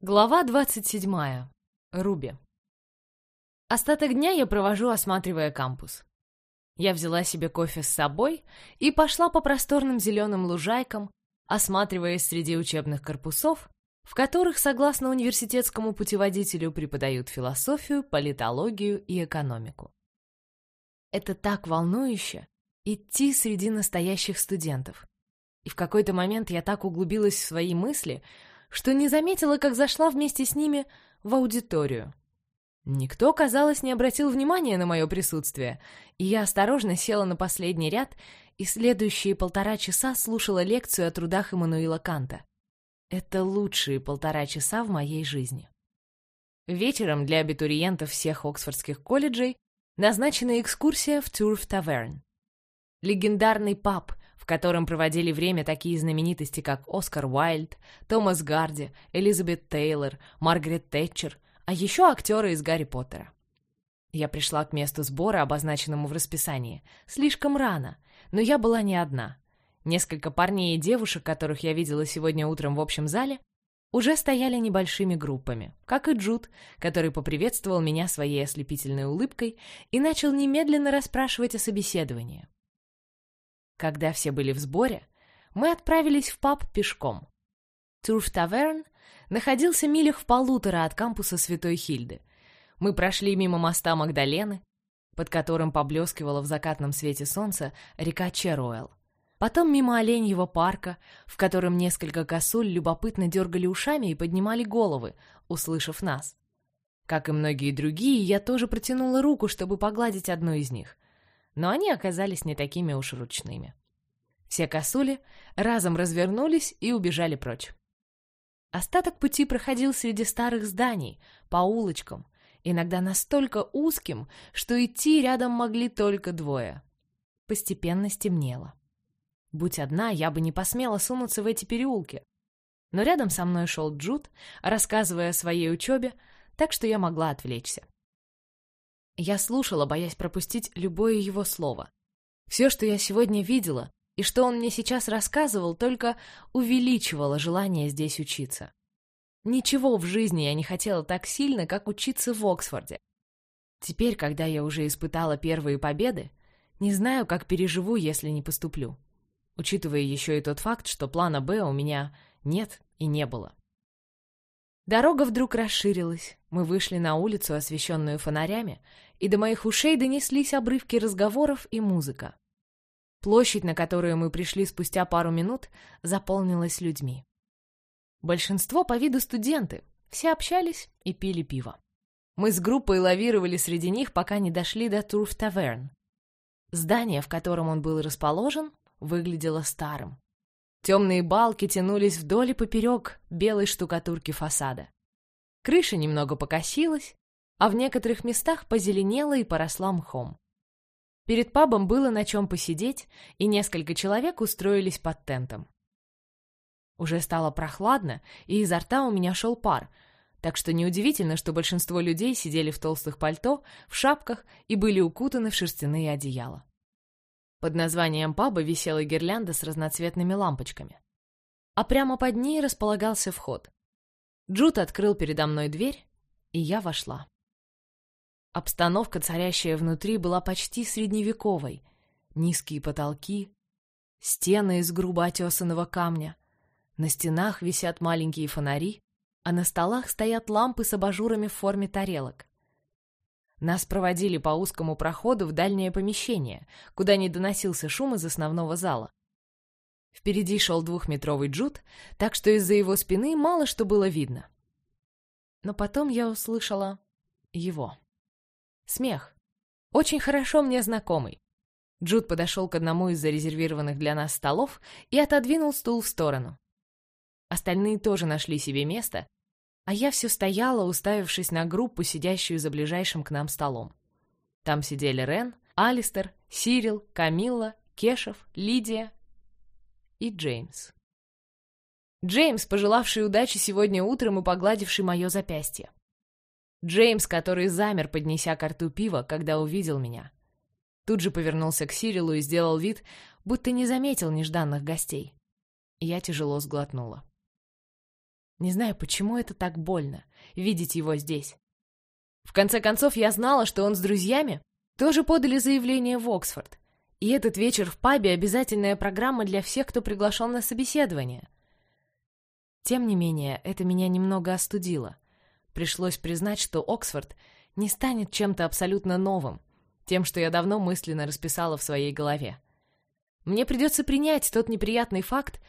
Глава 27. Руби. Остаток дня я провожу, осматривая кампус. Я взяла себе кофе с собой и пошла по просторным зеленым лужайкам, осматриваясь среди учебных корпусов, в которых, согласно университетскому путеводителю, преподают философию, политологию и экономику. Это так волнующе — идти среди настоящих студентов. И в какой-то момент я так углубилась в свои мысли — что не заметила, как зашла вместе с ними в аудиторию. Никто, казалось, не обратил внимания на мое присутствие, и я осторожно села на последний ряд и следующие полтора часа слушала лекцию о трудах Иммануила Канта. Это лучшие полтора часа в моей жизни. Вечером для абитуриентов всех оксфордских колледжей назначена экскурсия в Турф Таверн. Легендарный паб, котором проводили время такие знаменитости, как Оскар Уайльд, Томас Гарди, Элизабет Тейлор, Маргарет Тэтчер, а еще актеры из Гарри Поттера. Я пришла к месту сбора, обозначенному в расписании, слишком рано, но я была не одна. Несколько парней и девушек, которых я видела сегодня утром в общем зале, уже стояли небольшими группами, как и Джуд, который поприветствовал меня своей ослепительной улыбкой и начал немедленно расспрашивать о собеседовании. Когда все были в сборе, мы отправились в паб пешком. Турф Таверн находился милях в полутора от кампуса Святой Хильды. Мы прошли мимо моста Магдалены, под которым поблескивала в закатном свете солнца река Черуэлл. Потом мимо Оленьего парка, в котором несколько косуль любопытно дергали ушами и поднимали головы, услышав нас. Как и многие другие, я тоже протянула руку, чтобы погладить одну из них — но они оказались не такими уж ручными. Все косули разом развернулись и убежали прочь. Остаток пути проходил среди старых зданий, по улочкам, иногда настолько узким, что идти рядом могли только двое. Постепенно стемнело. Будь одна, я бы не посмела сунуться в эти переулки. Но рядом со мной шел Джуд, рассказывая о своей учебе, так что я могла отвлечься. Я слушала, боясь пропустить любое его слово. Все, что я сегодня видела, и что он мне сейчас рассказывал, только увеличивало желание здесь учиться. Ничего в жизни я не хотела так сильно, как учиться в Оксфорде. Теперь, когда я уже испытала первые победы, не знаю, как переживу, если не поступлю. Учитывая еще и тот факт, что плана «Б» у меня нет и не было. Дорога вдруг расширилась. Мы вышли на улицу, освещенную фонарями, и до моих ушей донеслись обрывки разговоров и музыка. Площадь, на которую мы пришли спустя пару минут, заполнилась людьми. Большинство по виду студенты, все общались и пили пиво. Мы с группой лавировали среди них, пока не дошли до Турф Таверн. Здание, в котором он был расположен, выглядело старым. Темные балки тянулись вдоль и поперек белой штукатурки фасада. Крыша немного покосилась, а в некоторых местах позеленела и поросла мхом. Перед пабом было на чем посидеть, и несколько человек устроились под тентом. Уже стало прохладно, и изо рта у меня шел пар, так что неудивительно, что большинство людей сидели в толстых пальто, в шапках и были укутаны в шерстяные одеяла. Под названием паба висела гирлянда с разноцветными лампочками. А прямо под ней располагался вход. Джуд открыл передо мной дверь, и я вошла. Обстановка, царящая внутри, была почти средневековой. Низкие потолки, стены из грубо отесанного камня. На стенах висят маленькие фонари, а на столах стоят лампы с абажурами в форме тарелок. Нас проводили по узкому проходу в дальнее помещение, куда не доносился шум из основного зала. Впереди шел двухметровый джут, так что из-за его спины мало что было видно. Но потом я услышала его. Смех. Очень хорошо мне знакомый. Джуд подошел к одному из зарезервированных для нас столов и отодвинул стул в сторону. Остальные тоже нашли себе место, а я все стояла, уставившись на группу, сидящую за ближайшим к нам столом. Там сидели Рен, Алистер, Сирил, Камилла, Кешев, Лидия и Джеймс. Джеймс, пожелавший удачи сегодня утром и погладивший мое запястье. Джеймс, который замер, поднеся к рту пива, когда увидел меня. Тут же повернулся к Сирилу и сделал вид, будто не заметил нежданных гостей. Я тяжело сглотнула. Не знаю, почему это так больно, видеть его здесь. В конце концов, я знала, что он с друзьями тоже подали заявление в Оксфорд. И этот вечер в пабе — обязательная программа для всех, кто приглашен на собеседование. Тем не менее, это меня немного остудило. Пришлось признать, что Оксфорд не станет чем-то абсолютно новым, тем, что я давно мысленно расписала в своей голове. Мне придется принять тот неприятный факт,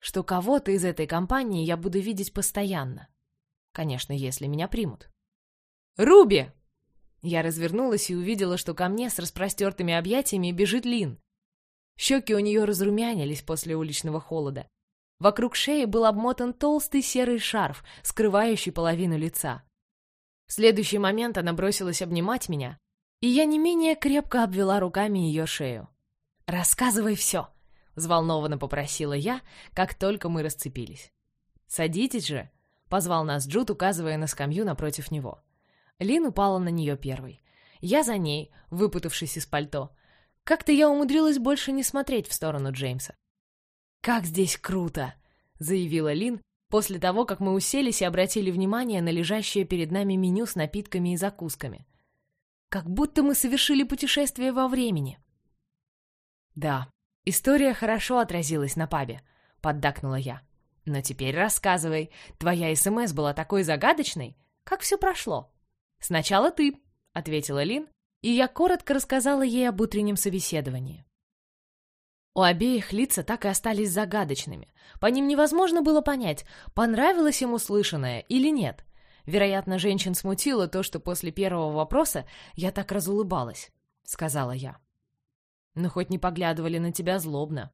что кого-то из этой компании я буду видеть постоянно. Конечно, если меня примут. «Руби!» Я развернулась и увидела, что ко мне с распростертыми объятиями бежит Лин. Щеки у нее разрумянились после уличного холода. Вокруг шеи был обмотан толстый серый шарф, скрывающий половину лица. В следующий момент она бросилась обнимать меня, и я не менее крепко обвела руками ее шею. «Рассказывай все!» — взволнованно попросила я, как только мы расцепились. «Садитесь же!» — позвал нас Джуд, указывая на скамью напротив него. Лин упала на нее первой. Я за ней, выпутавшись из пальто. Как-то я умудрилась больше не смотреть в сторону Джеймса. «Как здесь круто!» — заявила Лин, после того, как мы уселись и обратили внимание на лежащее перед нами меню с напитками и закусками. Как будто мы совершили путешествие во времени. «Да, история хорошо отразилась на пабе», — поддакнула я. «Но теперь рассказывай, твоя СМС была такой загадочной? Как все прошло?» «Сначала ты», — ответила Лин, и я коротко рассказала ей об утреннем собеседовании. У обеих лица так и остались загадочными. По ним невозможно было понять, понравилось ему слышанное или нет. Вероятно, женщин смутило то, что после первого вопроса я так разулыбалась, — сказала я. Ну, хоть не поглядывали на тебя злобно.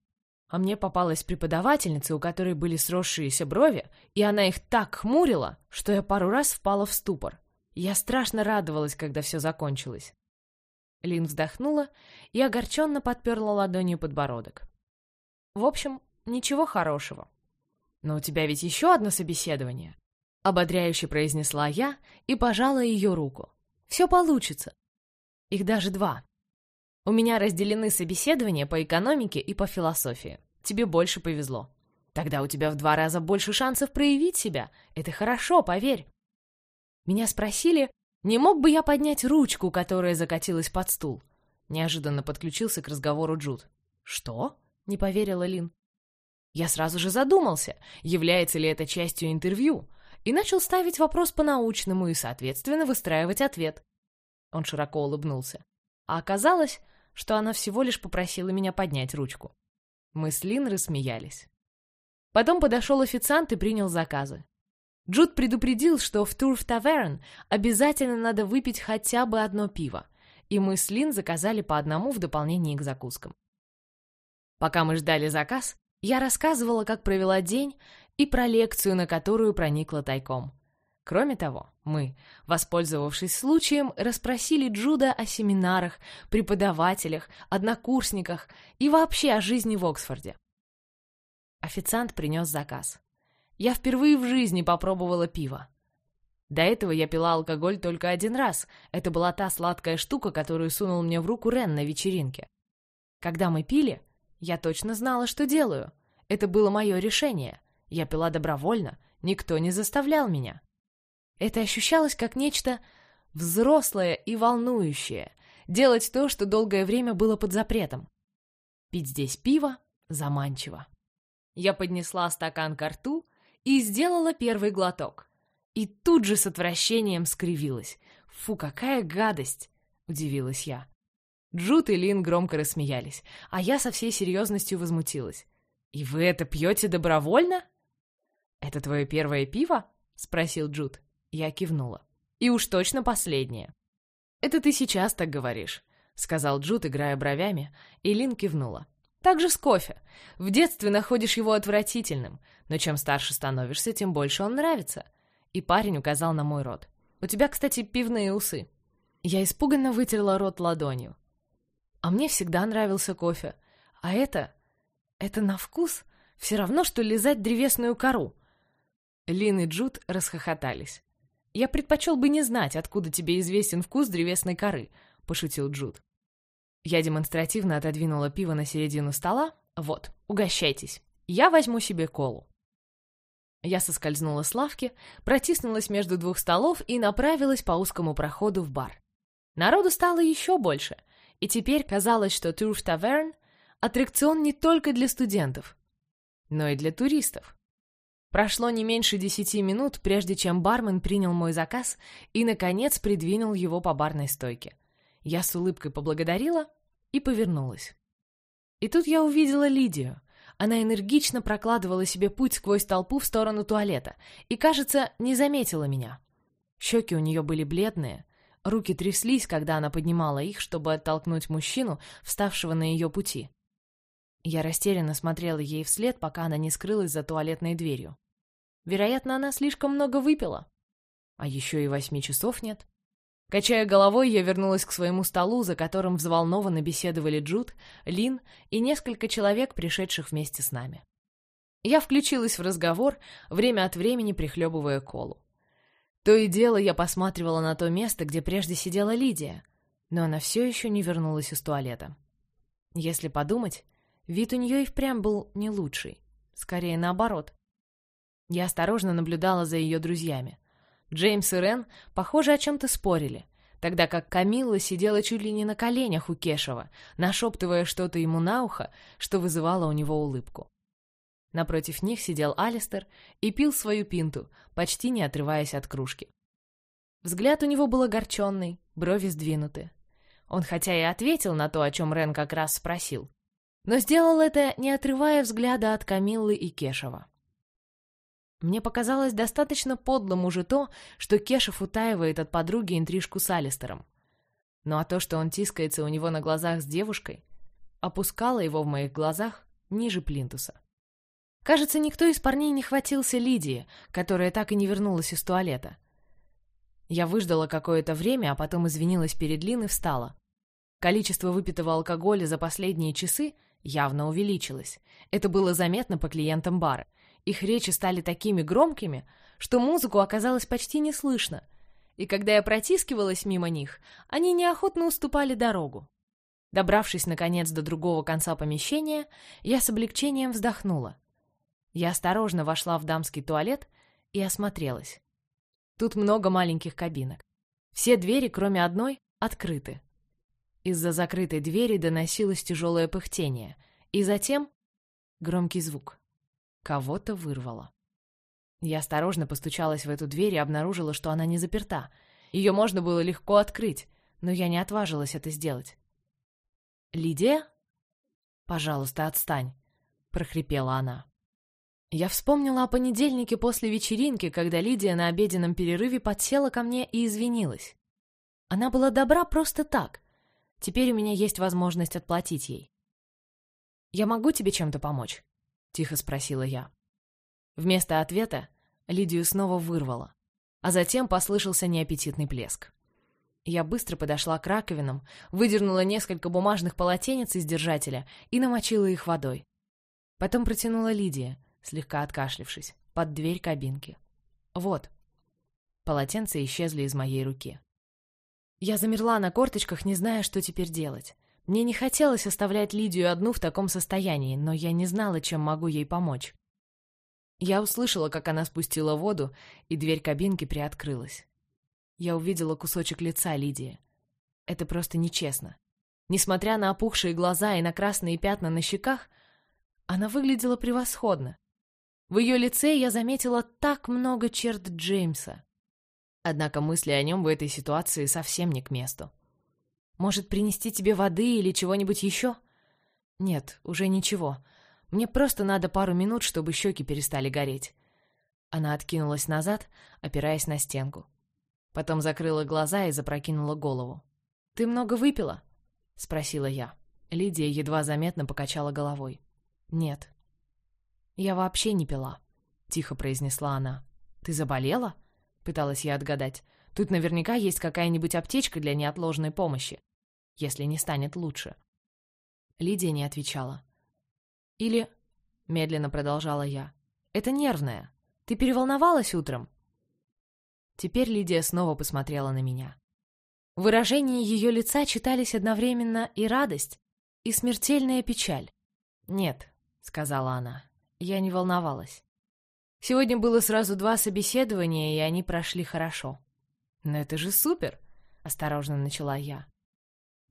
А мне попалась преподавательница, у которой были сросшиеся брови, и она их так хмурила, что я пару раз впала в ступор. Я страшно радовалась, когда все закончилось. Лин вздохнула и огорченно подперла ладонью подбородок. В общем, ничего хорошего. Но у тебя ведь еще одно собеседование. Ободряюще произнесла я и пожала ее руку. Все получится. Их даже два. У меня разделены собеседования по экономике и по философии. Тебе больше повезло. Тогда у тебя в два раза больше шансов проявить себя. Это хорошо, поверь. Меня спросили, не мог бы я поднять ручку, которая закатилась под стул. Неожиданно подключился к разговору Джуд. «Что?» — не поверила Лин. Я сразу же задумался, является ли это частью интервью, и начал ставить вопрос по-научному и, соответственно, выстраивать ответ. Он широко улыбнулся. А оказалось, что она всего лишь попросила меня поднять ручку. Мы с Лин рассмеялись. Потом подошел официант и принял заказы. Джуд предупредил, что в Турф Таверн обязательно надо выпить хотя бы одно пиво, и мы с Лин заказали по одному в дополнение к закускам. Пока мы ждали заказ, я рассказывала, как провела день и про лекцию, на которую проникла тайком. Кроме того, мы, воспользовавшись случаем, расспросили Джуда о семинарах, преподавателях, однокурсниках и вообще о жизни в Оксфорде. Официант принес заказ. Я впервые в жизни попробовала пиво. До этого я пила алкоголь только один раз. Это была та сладкая штука, которую сунул мне в руку Рен на вечеринке. Когда мы пили, я точно знала, что делаю. Это было мое решение. Я пила добровольно, никто не заставлял меня. Это ощущалось как нечто взрослое и волнующее. Делать то, что долгое время было под запретом. Пить здесь пиво заманчиво. Я поднесла стакан к рту и сделала первый глоток. И тут же с отвращением скривилась. «Фу, какая гадость!» — удивилась я. Джут и Лин громко рассмеялись, а я со всей серьезностью возмутилась. «И вы это пьете добровольно?» «Это твое первое пиво?» — спросил Джуд. Я кивнула. «И уж точно последнее». «Это ты сейчас так говоришь», — сказал Джуд, играя бровями, и Лин кивнула. Так же с кофе. В детстве находишь его отвратительным, но чем старше становишься, тем больше он нравится. И парень указал на мой рот. У тебя, кстати, пивные усы. Я испуганно вытерла рот ладонью. А мне всегда нравился кофе. А это... Это на вкус все равно, что лизать древесную кору. Лин и Джуд расхохотались. «Я предпочел бы не знать, откуда тебе известен вкус древесной коры», — пошутил Джуд. Я демонстративно отодвинула пиво на середину стола. Вот, угощайтесь. Я возьму себе колу. Я соскользнула с лавки, протиснулась между двух столов и направилась по узкому проходу в бар. Народу стало еще больше, и теперь казалось, что Turf Tavern — аттракцион не только для студентов, но и для туристов. Прошло не меньше десяти минут, прежде чем бармен принял мой заказ и, наконец, придвинул его по барной стойке. Я с улыбкой поблагодарила и повернулась. И тут я увидела Лидию. Она энергично прокладывала себе путь сквозь толпу в сторону туалета и, кажется, не заметила меня. Щеки у нее были бледные, руки тряслись, когда она поднимала их, чтобы оттолкнуть мужчину, вставшего на ее пути. Я растерянно смотрела ей вслед, пока она не скрылась за туалетной дверью. Вероятно, она слишком много выпила. А еще и восьми часов нет. Качая головой, я вернулась к своему столу, за которым взволнованно беседовали Джуд, Лин и несколько человек, пришедших вместе с нами. Я включилась в разговор, время от времени прихлебывая колу. То и дело я посматривала на то место, где прежде сидела Лидия, но она все еще не вернулась из туалета. Если подумать, вид у нее и впрямь был не лучший, скорее наоборот. Я осторожно наблюдала за ее друзьями. Джеймс и Рен, похоже, о чем-то спорили, тогда как Камилла сидела чуть ли не на коленях у Кешева, нашептывая что-то ему на ухо, что вызывало у него улыбку. Напротив них сидел Алистер и пил свою пинту, почти не отрываясь от кружки. Взгляд у него был огорченный, брови сдвинуты. Он хотя и ответил на то, о чем Рен как раз спросил, но сделал это, не отрывая взгляда от Камиллы и Кешева. Мне показалось достаточно подлым уже то, что Кешев утаивает от подруги интрижку с Алистером. Ну а то, что он тискается у него на глазах с девушкой, опускало его в моих глазах ниже плинтуса. Кажется, никто из парней не хватился Лидии, которая так и не вернулась из туалета. Я выждала какое-то время, а потом извинилась перед Лин и встала. Количество выпитого алкоголя за последние часы явно увеличилось. Это было заметно по клиентам бара. Их речи стали такими громкими, что музыку оказалось почти не слышно, и когда я протискивалась мимо них, они неохотно уступали дорогу. Добравшись, наконец, до другого конца помещения, я с облегчением вздохнула. Я осторожно вошла в дамский туалет и осмотрелась. Тут много маленьких кабинок. Все двери, кроме одной, открыты. Из-за закрытой двери доносилось тяжелое пыхтение, и затем громкий звук. Кого-то вырвало. Я осторожно постучалась в эту дверь и обнаружила, что она не заперта. Ее можно было легко открыть, но я не отважилась это сделать. «Лидия?» «Пожалуйста, отстань», — прохрипела она. Я вспомнила о понедельнике после вечеринки, когда Лидия на обеденном перерыве подсела ко мне и извинилась. Она была добра просто так. Теперь у меня есть возможность отплатить ей. «Я могу тебе чем-то помочь?» Тихо спросила я. Вместо ответа Лидию снова вырвало, а затем послышался неаппетитный плеск. Я быстро подошла к раковинам, выдернула несколько бумажных полотенец из держателя и намочила их водой. Потом протянула Лидия, слегка откашлившись, под дверь кабинки. «Вот». Полотенца исчезли из моей руки. Я замерла на корточках, не зная, что теперь делать. Мне не хотелось оставлять Лидию одну в таком состоянии, но я не знала, чем могу ей помочь. Я услышала, как она спустила воду, и дверь кабинки приоткрылась. Я увидела кусочек лица Лидии. Это просто нечестно. Несмотря на опухшие глаза и на красные пятна на щеках, она выглядела превосходно. В ее лице я заметила так много черт Джеймса. Однако мысли о нем в этой ситуации совсем не к месту. Может, принести тебе воды или чего-нибудь еще? Нет, уже ничего. Мне просто надо пару минут, чтобы щеки перестали гореть. Она откинулась назад, опираясь на стенку. Потом закрыла глаза и запрокинула голову. «Ты много выпила?» — спросила я. Лидия едва заметно покачала головой. «Нет». «Я вообще не пила», — тихо произнесла она. «Ты заболела?» — пыталась я отгадать. Тут наверняка есть какая-нибудь аптечка для неотложной помощи, если не станет лучше. Лидия не отвечала. «Или...» — медленно продолжала я. «Это нервное. Ты переволновалась утром?» Теперь Лидия снова посмотрела на меня. В ее лица читались одновременно и радость, и смертельная печаль. «Нет», — сказала она, — «я не волновалась». Сегодня было сразу два собеседования, и они прошли хорошо. «Но это же супер!» — осторожно начала я.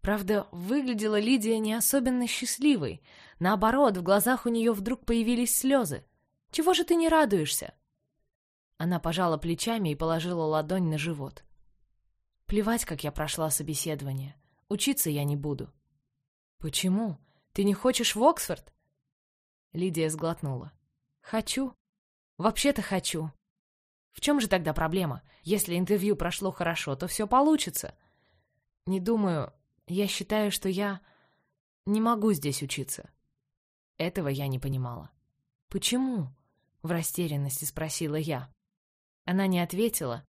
Правда, выглядела Лидия не особенно счастливой. Наоборот, в глазах у нее вдруг появились слезы. «Чего же ты не радуешься?» Она пожала плечами и положила ладонь на живот. «Плевать, как я прошла собеседование. Учиться я не буду». «Почему? Ты не хочешь в Оксфорд?» Лидия сглотнула. «Хочу. Вообще-то хочу. В чем же тогда проблема? Если интервью прошло хорошо, то все получится. Не думаю... Я считаю, что я не могу здесь учиться. Этого я не понимала. «Почему?» — в растерянности спросила я. Она не ответила.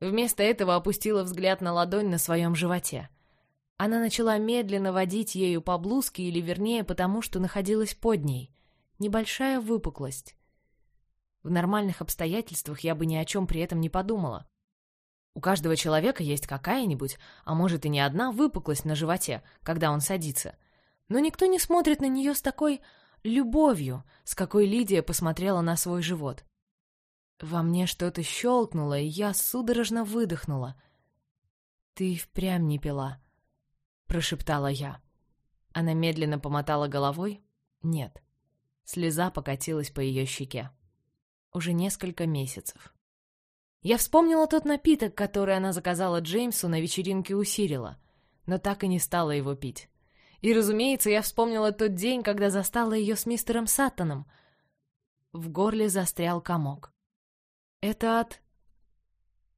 Вместо этого опустила взгляд на ладонь на своем животе. Она начала медленно водить ею по блузке, или вернее, потому что находилась под ней. Небольшая выпуклость. В нормальных обстоятельствах я бы ни о чем при этом не подумала. У каждого человека есть какая-нибудь, а может и не одна выпуклость на животе, когда он садится. Но никто не смотрит на нее с такой любовью, с какой Лидия посмотрела на свой живот. Во мне что-то щелкнуло, и я судорожно выдохнула. «Ты впрямь не пила», — прошептала я. Она медленно помотала головой. «Нет». Слеза покатилась по ее щеке. Уже несколько месяцев. Я вспомнила тот напиток, который она заказала Джеймсу на вечеринке у Сирила, но так и не стала его пить. И, разумеется, я вспомнила тот день, когда застала ее с мистером Саттоном. В горле застрял комок. «Это от...»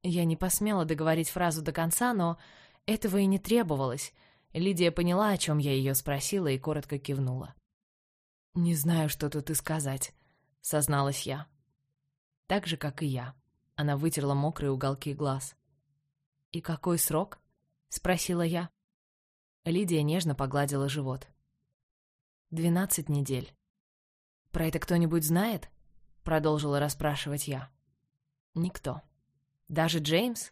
Я не посмела договорить фразу до конца, но этого и не требовалось — Лидия поняла, о чем я ее спросила, и коротко кивнула. «Не знаю, что тут и сказать», — созналась я. Так же, как и я. Она вытерла мокрые уголки глаз. «И какой срок?» — спросила я. Лидия нежно погладила живот. «Двенадцать недель». «Про это кто-нибудь знает?» — продолжила расспрашивать я. «Никто. Даже Джеймс?»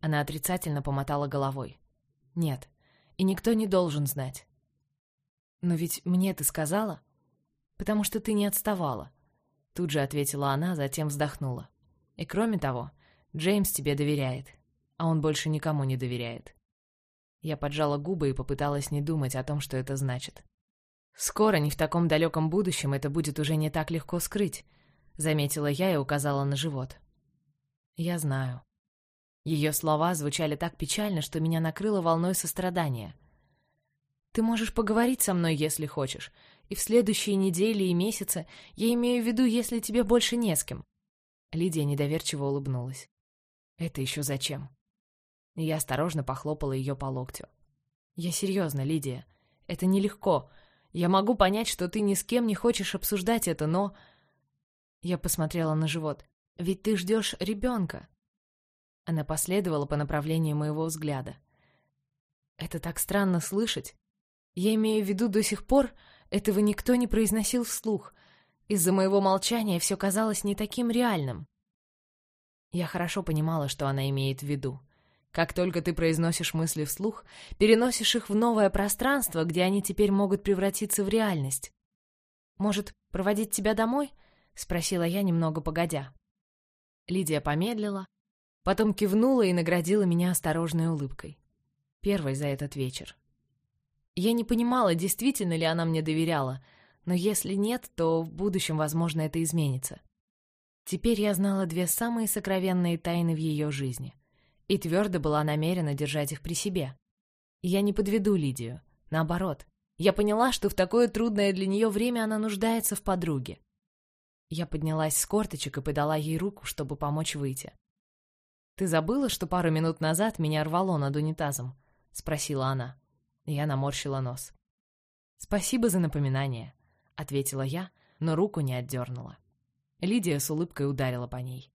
Она отрицательно помотала головой. «Нет, и никто не должен знать. «Но ведь мне ты сказала?» «Потому что ты не отставала», — тут же ответила она, затем вздохнула. «И кроме того, Джеймс тебе доверяет, а он больше никому не доверяет». Я поджала губы и попыталась не думать о том, что это значит. «Скоро, не в таком далеком будущем, это будет уже не так легко скрыть», — заметила я и указала на живот. «Я знаю», ее слова звучали так печально, что меня накрыло волной сострадания. «Ты можешь поговорить со мной, если хочешь, и в следующие недели и месяцы, я имею в виду, если тебе больше не с кем». Лидия недоверчиво улыбнулась. «Это еще зачем?» Я осторожно похлопала ее по локтю. «Я серьезно, Лидия. Это нелегко. Я могу понять, что ты ни с кем не хочешь обсуждать это, но...» Я посмотрела на живот. «Ведь ты ждешь ребенка. Она последовала по направлению моего взгляда. «Это так странно слышать. Я имею в виду, до сих пор этого никто не произносил вслух. Из-за моего молчания все казалось не таким реальным». Я хорошо понимала, что она имеет в виду. Как только ты произносишь мысли вслух, переносишь их в новое пространство, где они теперь могут превратиться в реальность. «Может, проводить тебя домой?» — спросила я немного погодя. Лидия помедлила, Потом кивнула и наградила меня осторожной улыбкой. Первой за этот вечер. Я не понимала, действительно ли она мне доверяла, но если нет, то в будущем, возможно, это изменится. Теперь я знала две самые сокровенные тайны в ее жизни и твердо была намерена держать их при себе. Я не подведу Лидию. Наоборот, я поняла, что в такое трудное для нее время она нуждается в подруге. Я поднялась с корточек и подала ей руку, чтобы помочь выйти. «Ты забыла, что пару минут назад меня рвало над унитазом?» — спросила она. Я наморщила нос. «Спасибо за напоминание», — ответила я, но руку не отдернула. Лидия с улыбкой ударила по ней.